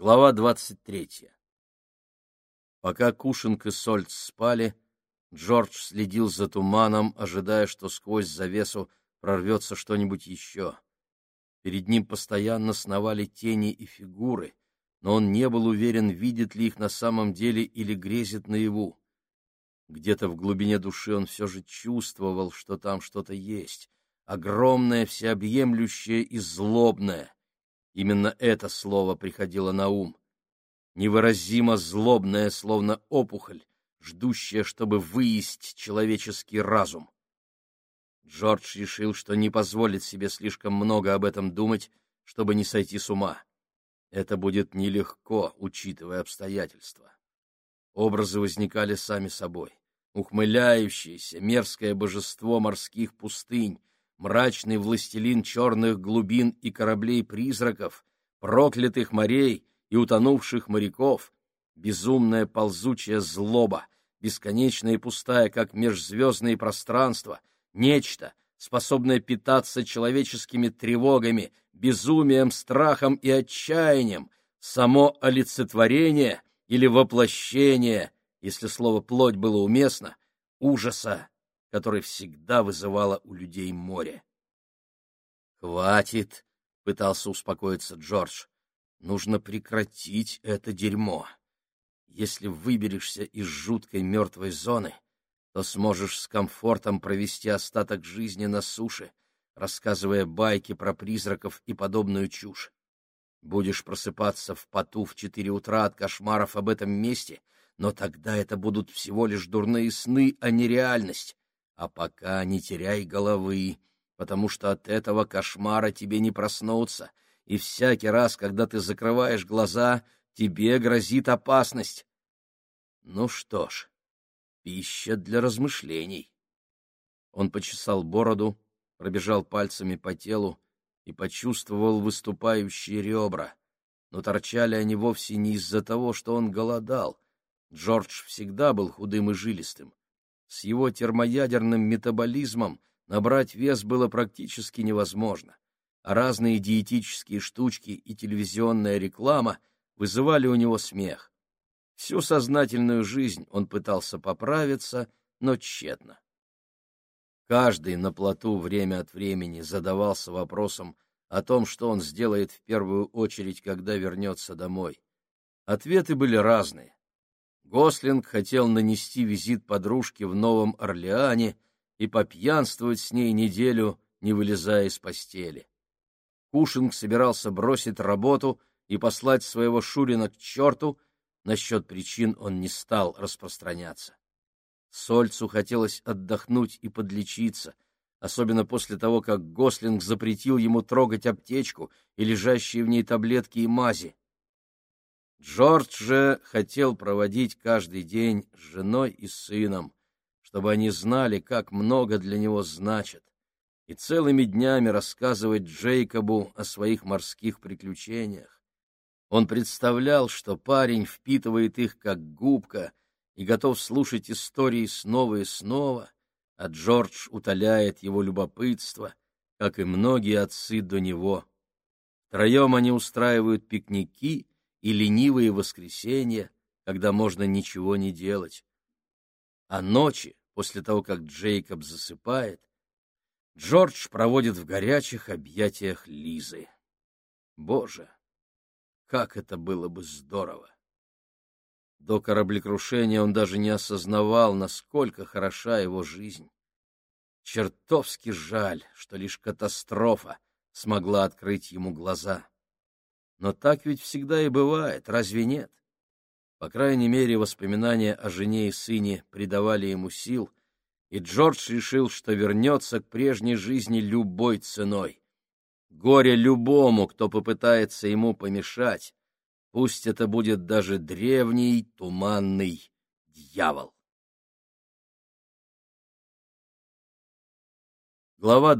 Глава двадцать третья. Пока Кушинг и Сольц спали, Джордж следил за туманом, ожидая, что сквозь завесу прорвется что-нибудь еще. Перед ним постоянно сновали тени и фигуры, но он не был уверен, видит ли их на самом деле или грезит наяву. Где-то в глубине души он все же чувствовал, что там что-то есть, огромное, всеобъемлющее и злобное. Именно это слово приходило на ум. Невыразимо злобное, словно опухоль, ждущая, чтобы выесть человеческий разум. Джордж решил, что не позволит себе слишком много об этом думать, чтобы не сойти с ума. Это будет нелегко, учитывая обстоятельства. Образы возникали сами собой. Ухмыляющееся, мерзкое божество морских пустынь, мрачный властелин черных глубин и кораблей-призраков, проклятых морей и утонувших моряков, безумная ползучая злоба, бесконечная и пустая, как межзвездные пространства, нечто, способное питаться человеческими тревогами, безумием, страхом и отчаянием, само олицетворение или воплощение, если слово «плоть» было уместно, ужаса, который всегда вызывало у людей море. «Хватит!» — пытался успокоиться Джордж. «Нужно прекратить это дерьмо. Если выберешься из жуткой мертвой зоны, то сможешь с комфортом провести остаток жизни на суше, рассказывая байки про призраков и подобную чушь. Будешь просыпаться в поту в четыре утра от кошмаров об этом месте, но тогда это будут всего лишь дурные сны, а не реальность. А пока не теряй головы, потому что от этого кошмара тебе не проснуться, и всякий раз, когда ты закрываешь глаза, тебе грозит опасность. Ну что ж, Пища для размышлений. Он почесал бороду, пробежал пальцами по телу и почувствовал выступающие ребра. Но торчали они вовсе не из-за того, что он голодал. Джордж всегда был худым и жилистым. С его термоядерным метаболизмом набрать вес было практически невозможно, а разные диетические штучки и телевизионная реклама вызывали у него смех. Всю сознательную жизнь он пытался поправиться, но тщетно. Каждый на плоту время от времени задавался вопросом о том, что он сделает в первую очередь, когда вернется домой. Ответы были разные. Гослинг хотел нанести визит подружке в Новом Орлеане и попьянствовать с ней неделю, не вылезая из постели. Кушинг собирался бросить работу и послать своего Шурина к черту — Насчет причин он не стал распространяться. Сольцу хотелось отдохнуть и подлечиться, особенно после того, как Гослинг запретил ему трогать аптечку и лежащие в ней таблетки и мази. Джордж же хотел проводить каждый день с женой и сыном, чтобы они знали, как много для него значит, и целыми днями рассказывать Джейкобу о своих морских приключениях. Он представлял, что парень впитывает их как губка и готов слушать истории снова и снова, а Джордж утоляет его любопытство, как и многие отцы до него. Втроем они устраивают пикники и ленивые воскресенья, когда можно ничего не делать. А ночи, после того, как Джейкоб засыпает, Джордж проводит в горячих объятиях Лизы. Боже! Как это было бы здорово! До кораблекрушения он даже не осознавал, насколько хороша его жизнь. Чертовски жаль, что лишь катастрофа смогла открыть ему глаза. Но так ведь всегда и бывает, разве нет? По крайней мере, воспоминания о жене и сыне придавали ему сил, и Джордж решил, что вернется к прежней жизни любой ценой. Горе любому, кто попытается ему помешать, пусть это будет даже древний туманный дьявол. Глава